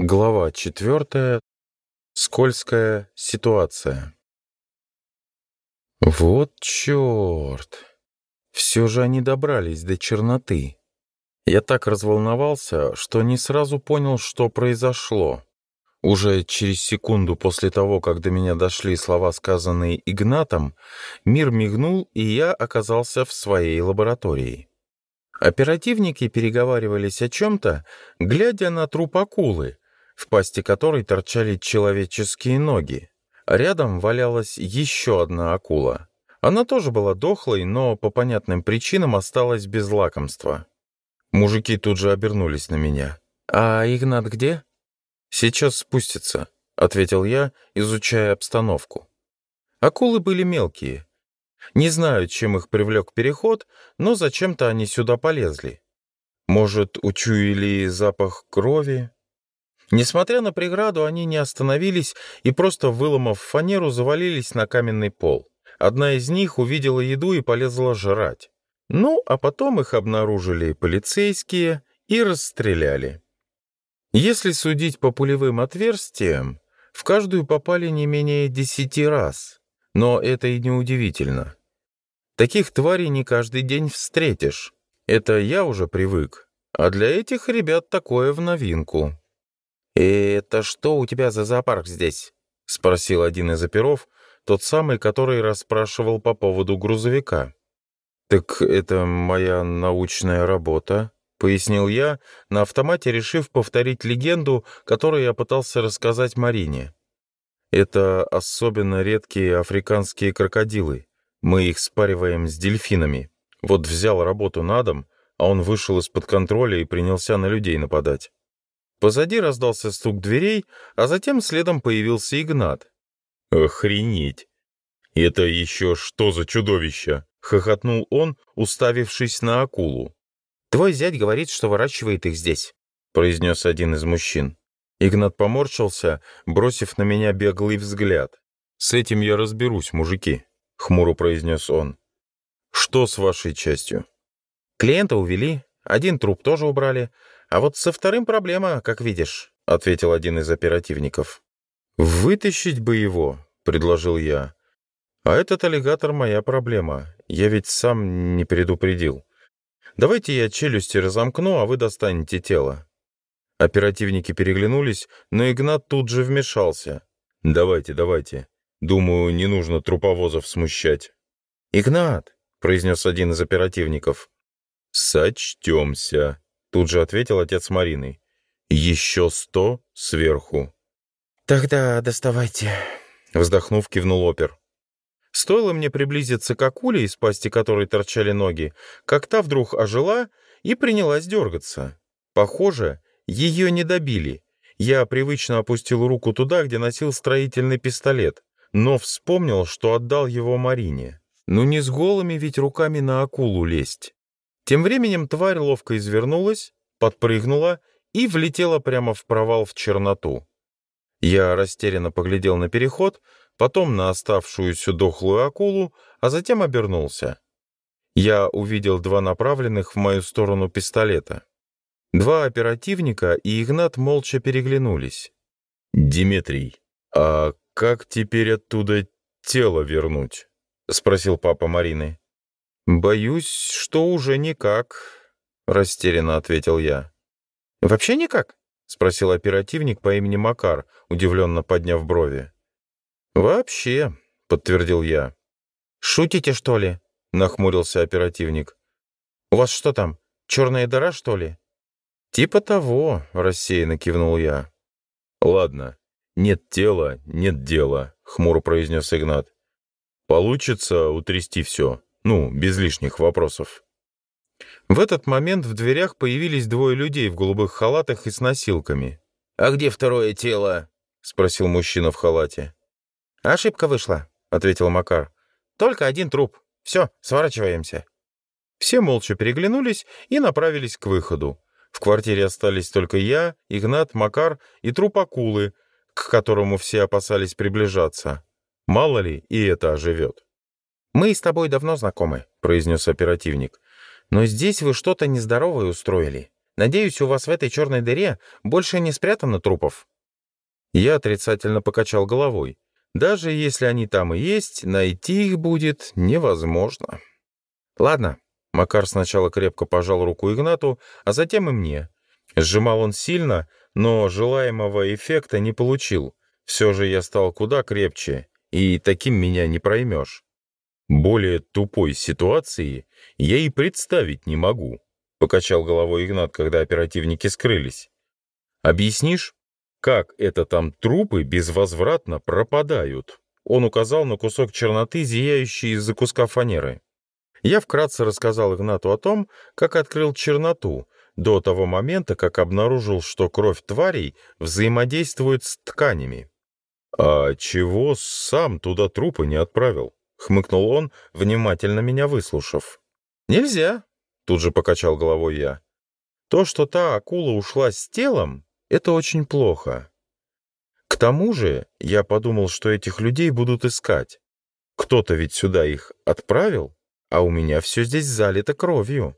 Глава четвертая. Скользкая ситуация. Вот черт! Все же они добрались до черноты. Я так разволновался, что не сразу понял, что произошло. Уже через секунду после того, как до меня дошли слова, сказанные Игнатом, мир мигнул, и я оказался в своей лаборатории. Оперативники переговаривались о чем-то, глядя на труп акулы, в пасти которой торчали человеческие ноги. Рядом валялась еще одна акула. Она тоже была дохлой, но по понятным причинам осталась без лакомства. Мужики тут же обернулись на меня. «А Игнат где?» «Сейчас спустится», — ответил я, изучая обстановку. Акулы были мелкие. Не знаю, чем их привлек переход, но зачем-то они сюда полезли. Может, учуяли запах крови? Несмотря на преграду, они не остановились и, просто выломав фанеру, завалились на каменный пол. Одна из них увидела еду и полезла жрать. Ну, а потом их обнаружили полицейские и расстреляли. Если судить по пулевым отверстиям, в каждую попали не менее десяти раз. Но это и не удивительно. Таких тварей не каждый день встретишь. Это я уже привык. А для этих ребят такое в новинку. Э, «Это что у тебя за зоопарк здесь?» — спросил один из оперов, тот самый, который расспрашивал по поводу грузовика. «Так это моя научная работа», — пояснил я, на автомате решив повторить легенду, которую я пытался рассказать Марине. «Это особенно редкие африканские крокодилы. Мы их спариваем с дельфинами. Вот взял работу на дом, а он вышел из-под контроля и принялся на людей нападать. Позади раздался стук дверей, а затем следом появился Игнат. «Охренеть! Это еще что за чудовище?» — хохотнул он, уставившись на акулу. «Твой зять говорит, что выращивает их здесь», — произнес один из мужчин. Игнат поморщился, бросив на меня беглый взгляд. «С этим я разберусь, мужики», — хмуро произнес он. «Что с вашей частью?» «Клиента увели, один труп тоже убрали, а вот со вторым проблема, как видишь», — ответил один из оперативников. «Вытащить бы его», — предложил я. «А этот аллигатор — моя проблема. Я ведь сам не предупредил. Давайте я челюсти разомкну, а вы достанете тело». Оперативники переглянулись, но Игнат тут же вмешался. «Давайте, давайте. Думаю, не нужно труповозов смущать». «Игнат», — произнес один из оперативников. «Сочтемся», Тут же ответил отец Марины. «Еще сто сверху». «Тогда доставайте», — вздохнув, кивнул опер. Стоило мне приблизиться к акуле, из пасти которой торчали ноги, как та вдруг ожила и принялась дергаться. Похоже, ее не добили. Я привычно опустил руку туда, где носил строительный пистолет, но вспомнил, что отдал его Марине. Ну не с голыми ведь руками на акулу лезть. Тем временем тварь ловко извернулась, подпрыгнула и влетела прямо в провал в черноту. Я растерянно поглядел на переход, потом на оставшуюся дохлую акулу, а затем обернулся. Я увидел два направленных в мою сторону пистолета. Два оперативника и Игнат молча переглянулись. Димитрий, а как теперь оттуда тело вернуть?» — спросил папа Марины. «Боюсь, что уже никак», — растерянно ответил я. «Вообще никак?» — спросил оперативник по имени Макар, удивленно подняв брови. «Вообще», — подтвердил я. «Шутите, что ли?» — нахмурился оперативник. «У вас что там, черная дыра, что ли?» «Типа того», — рассеянно кивнул я. «Ладно, нет тела, нет дела», — хмуро произнес Игнат. «Получится утрясти все. Ну, без лишних вопросов. В этот момент в дверях появились двое людей в голубых халатах и с носилками. «А где второе тело?» — спросил мужчина в халате. «Ошибка вышла», — ответил Макар. «Только один труп. Все, сворачиваемся». Все молча переглянулись и направились к выходу. В квартире остались только я, Игнат, Макар и труп акулы, к которому все опасались приближаться. Мало ли, и это оживет. «Мы с тобой давно знакомы», — произнес оперативник. «Но здесь вы что-то нездоровое устроили. Надеюсь, у вас в этой черной дыре больше не спрятано трупов». Я отрицательно покачал головой. «Даже если они там и есть, найти их будет невозможно». «Ладно». Макар сначала крепко пожал руку Игнату, а затем и мне. Сжимал он сильно, но желаемого эффекта не получил. Все же я стал куда крепче, и таким меня не проймешь. Более тупой ситуации я и представить не могу, покачал головой Игнат, когда оперативники скрылись. Объяснишь, как это там трупы безвозвратно пропадают? Он указал на кусок черноты, зияющий из-за куска фанеры. Я вкратце рассказал Игнату о том, как открыл черноту, до того момента, как обнаружил, что кровь тварей взаимодействует с тканями. «А чего сам туда трупы не отправил?» — хмыкнул он, внимательно меня выслушав. «Нельзя!» — тут же покачал головой я. «То, что та акула ушла с телом, это очень плохо. К тому же я подумал, что этих людей будут искать. Кто-то ведь сюда их отправил, а у меня все здесь залито кровью».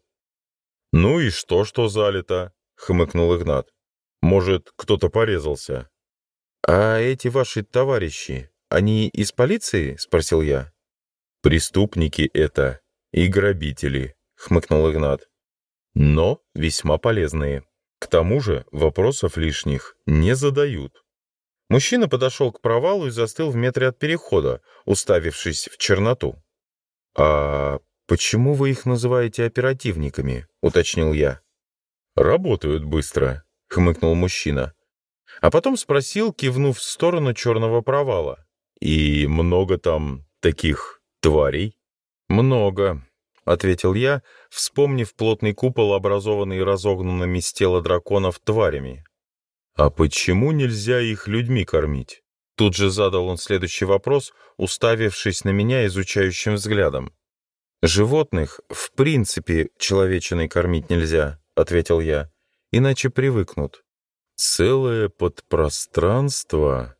«Ну и что, что залито?» — хмыкнул Игнат. «Может, кто-то порезался?» «А эти ваши товарищи, они из полиции?» — спросил я. «Преступники это и грабители», — хмыкнул Игнат. «Но весьма полезные. К тому же вопросов лишних не задают». Мужчина подошел к провалу и застыл в метре от перехода, уставившись в черноту. «А почему вы их называете оперативниками?» — уточнил я. «Работают быстро», — хмыкнул мужчина. А потом спросил, кивнув в сторону черного провала. «И много там таких «Тварей?» «Много», — ответил я, вспомнив плотный купол, образованный разогнанными с тела драконов тварями. «А почему нельзя их людьми кормить?» Тут же задал он следующий вопрос, уставившись на меня изучающим взглядом. «Животных, в принципе, человечиной кормить нельзя», — ответил я, — «иначе привыкнут». «Целое подпространство,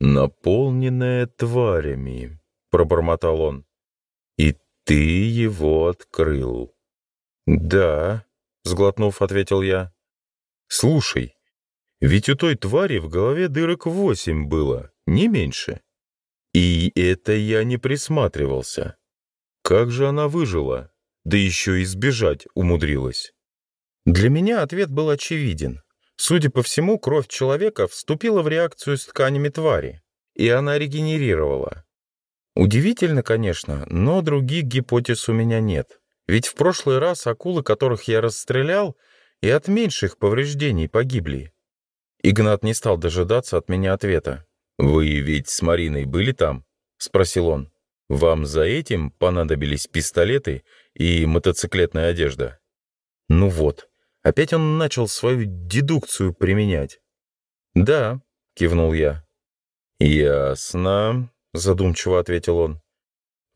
наполненное тварями», — пробормотал он. «И ты его открыл». «Да», — сглотнув, ответил я. «Слушай, ведь у той твари в голове дырок восемь было, не меньше. И это я не присматривался. Как же она выжила, да еще и сбежать умудрилась?» Для меня ответ был очевиден. Судя по всему, кровь человека вступила в реакцию с тканями твари, и она регенерировала. Удивительно, конечно, но других гипотез у меня нет. Ведь в прошлый раз акулы, которых я расстрелял, и от меньших повреждений погибли. Игнат не стал дожидаться от меня ответа. «Вы ведь с Мариной были там?» — спросил он. «Вам за этим понадобились пистолеты и мотоциклетная одежда?» «Ну вот, опять он начал свою дедукцию применять». «Да», — кивнул я. «Ясно», — задумчиво ответил он.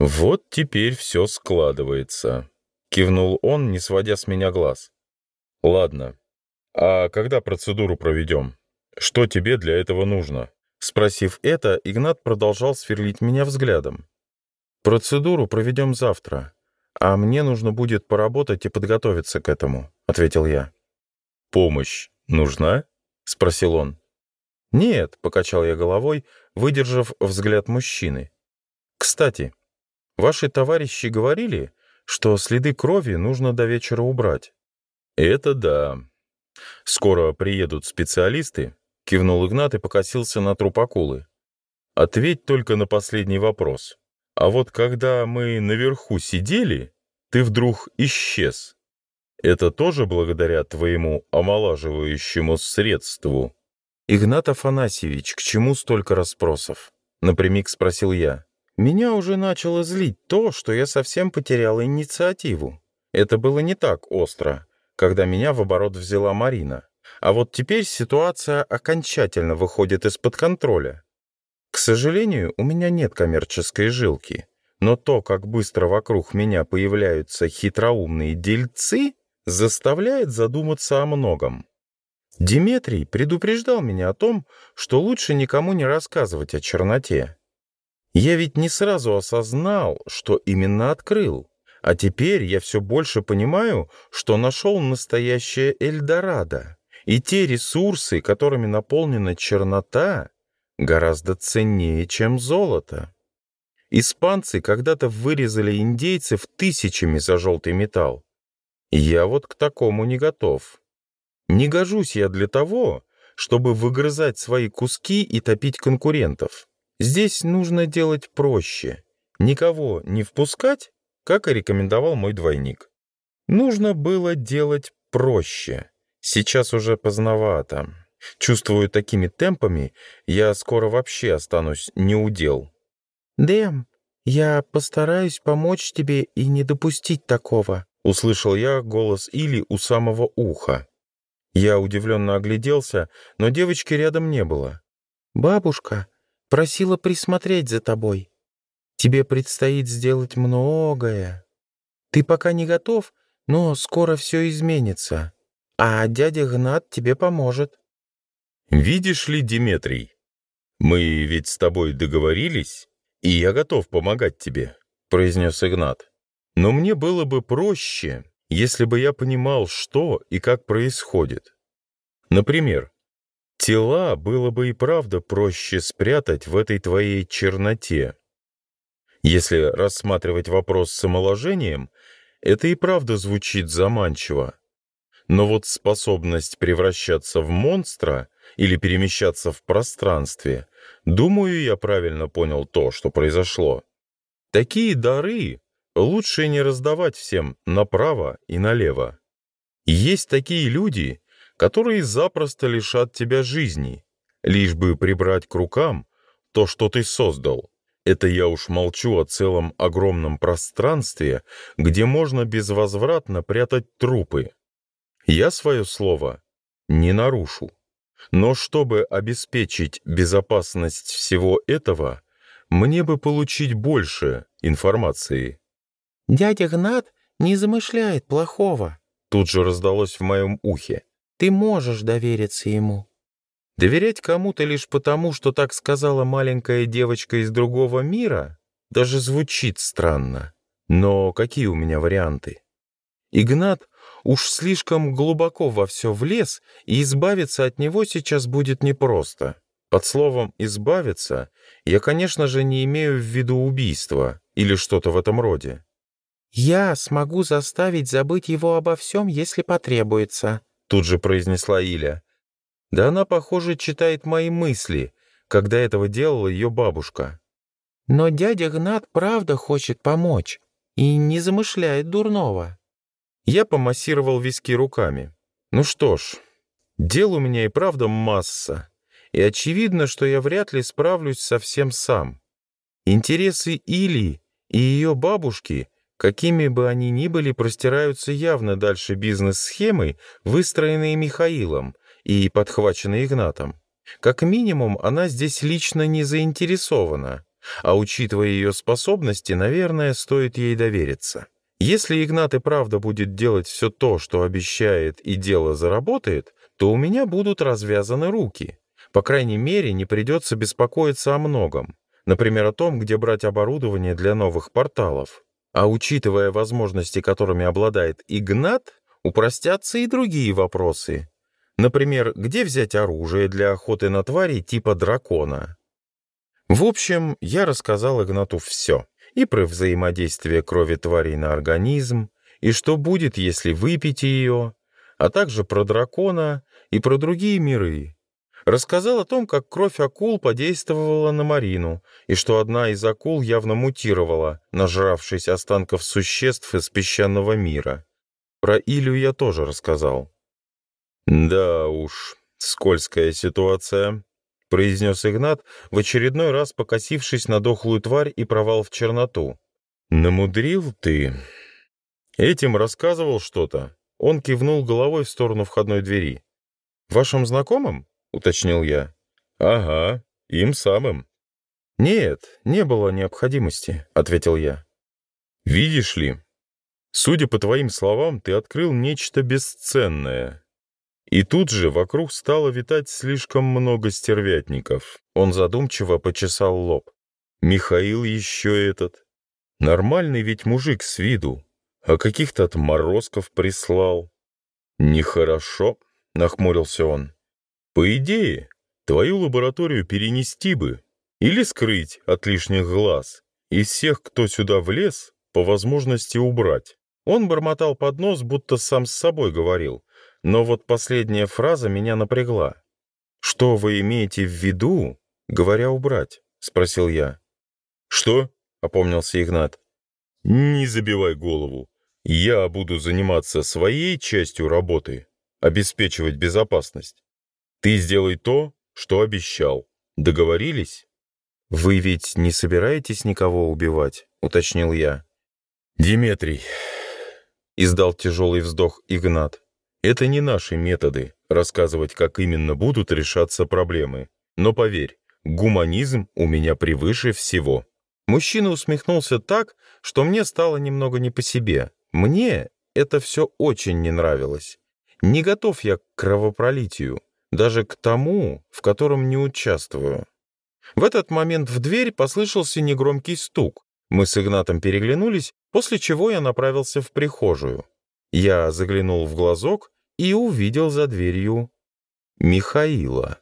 «Вот теперь все складывается», — кивнул он, не сводя с меня глаз. «Ладно. А когда процедуру проведем? Что тебе для этого нужно?» Спросив это, Игнат продолжал сверлить меня взглядом. «Процедуру проведем завтра, а мне нужно будет поработать и подготовиться к этому», — ответил я. «Помощь нужна?» — спросил он. «Нет», — покачал я головой, выдержав взгляд мужчины. «Кстати, ваши товарищи говорили, что следы крови нужно до вечера убрать». «Это да. Скоро приедут специалисты», — кивнул Игнат и покосился на труп акулы. «Ответь только на последний вопрос. А вот когда мы наверху сидели, ты вдруг исчез. Это тоже благодаря твоему омолаживающему средству?» «Игнат Афанасьевич, к чему столько расспросов?» Напрямик спросил я. Меня уже начало злить то, что я совсем потерял инициативу. Это было не так остро, когда меня в оборот взяла Марина. А вот теперь ситуация окончательно выходит из-под контроля. К сожалению, у меня нет коммерческой жилки, но то, как быстро вокруг меня появляются хитроумные дельцы, заставляет задуматься о многом. Димитрий предупреждал меня о том, что лучше никому не рассказывать о черноте. Я ведь не сразу осознал, что именно открыл. А теперь я все больше понимаю, что нашел настоящее Эльдорадо. И те ресурсы, которыми наполнена чернота, гораздо ценнее, чем золото. Испанцы когда-то вырезали индейцев тысячами за желтый металл. Я вот к такому не готов. Не гожусь я для того, чтобы выгрызать свои куски и топить конкурентов. Здесь нужно делать проще. Никого не впускать, как и рекомендовал мой двойник. Нужно было делать проще. Сейчас уже поздновато. Чувствую, такими темпами я скоро вообще останусь неудел. «Дэм, я постараюсь помочь тебе и не допустить такого», — услышал я голос Или у самого уха. Я удивленно огляделся, но девочки рядом не было. «Бабушка просила присмотреть за тобой. Тебе предстоит сделать многое. Ты пока не готов, но скоро все изменится. А дядя Гнат тебе поможет». «Видишь ли, Диметрий, мы ведь с тобой договорились, и я готов помогать тебе», — произнес Игнат. «Но мне было бы проще, если бы я понимал, что и как происходит. Например, тела было бы и правда проще спрятать в этой твоей черноте. Если рассматривать вопрос с омоложением, это и правда звучит заманчиво. Но вот способность превращаться в монстра или перемещаться в пространстве, думаю, я правильно понял то, что произошло. Такие дары Лучше не раздавать всем направо и налево. Есть такие люди, которые запросто лишат тебя жизни, лишь бы прибрать к рукам то, что ты создал. Это я уж молчу о целом огромном пространстве, где можно безвозвратно прятать трупы. Я свое слово не нарушу. Но чтобы обеспечить безопасность всего этого, мне бы получить больше информации. «Дядя Гнат не замышляет плохого», — тут же раздалось в моем ухе. «Ты можешь довериться ему». Доверять кому-то лишь потому, что так сказала маленькая девочка из другого мира, даже звучит странно. Но какие у меня варианты? Игнат уж слишком глубоко во все влез, и избавиться от него сейчас будет непросто. Под словом «избавиться» я, конечно же, не имею в виду убийство или что-то в этом роде. «Я смогу заставить забыть его обо всем, если потребуется», — тут же произнесла Иля. «Да она, похоже, читает мои мысли, когда этого делала ее бабушка». «Но дядя Гнат правда хочет помочь и не замышляет дурного». Я помассировал виски руками. «Ну что ж, дел у меня и правда масса, и очевидно, что я вряд ли справлюсь совсем сам. Интересы Ильи и ее бабушки — какими бы они ни были, простираются явно дальше бизнес-схемы, выстроенные Михаилом и подхваченные Игнатом. Как минимум, она здесь лично не заинтересована, а учитывая ее способности, наверное, стоит ей довериться. Если Игнат и правда будет делать все то, что обещает и дело заработает, то у меня будут развязаны руки. По крайней мере, не придется беспокоиться о многом. Например, о том, где брать оборудование для новых порталов. А учитывая возможности, которыми обладает Игнат, упростятся и другие вопросы. Например, где взять оружие для охоты на твари типа дракона? В общем, я рассказал Игнату все. И про взаимодействие крови тварей на организм, и что будет, если выпить ее, а также про дракона и про другие миры. Рассказал о том, как кровь акул подействовала на Марину, и что одна из акул явно мутировала, нажравшись останков существ из песчаного мира. Про Илю я тоже рассказал. «Да уж, скользкая ситуация», — произнес Игнат, в очередной раз покосившись на дохлую тварь и провал в черноту. «Намудрил ты. Этим рассказывал что-то». Он кивнул головой в сторону входной двери. «Вашим знакомым?» — уточнил я. «Ага, им самым». «Нет, не было необходимости», — ответил я. «Видишь ли, судя по твоим словам, ты открыл нечто бесценное». И тут же вокруг стало витать слишком много стервятников. Он задумчиво почесал лоб. «Михаил еще этот. Нормальный ведь мужик с виду, а каких-то отморозков прислал». «Нехорошо», — нахмурился он. По идее, твою лабораторию перенести бы или скрыть от лишних глаз, и всех, кто сюда влез, по возможности убрать. Он бормотал под нос, будто сам с собой говорил, но вот последняя фраза меня напрягла. «Что вы имеете в виду, говоря «убрать»?» — спросил я. «Что?» — опомнился Игнат. «Не забивай голову. Я буду заниматься своей частью работы, обеспечивать безопасность. Ты сделай то, что обещал. Договорились?» «Вы ведь не собираетесь никого убивать?» — уточнил я. «Диметрий», — издал тяжелый вздох Игнат, — «это не наши методы рассказывать, как именно будут решаться проблемы. Но поверь, гуманизм у меня превыше всего». Мужчина усмехнулся так, что мне стало немного не по себе. Мне это все очень не нравилось. Не готов я к кровопролитию даже к тому, в котором не участвую. В этот момент в дверь послышался негромкий стук. Мы с Игнатом переглянулись, после чего я направился в прихожую. Я заглянул в глазок и увидел за дверью Михаила.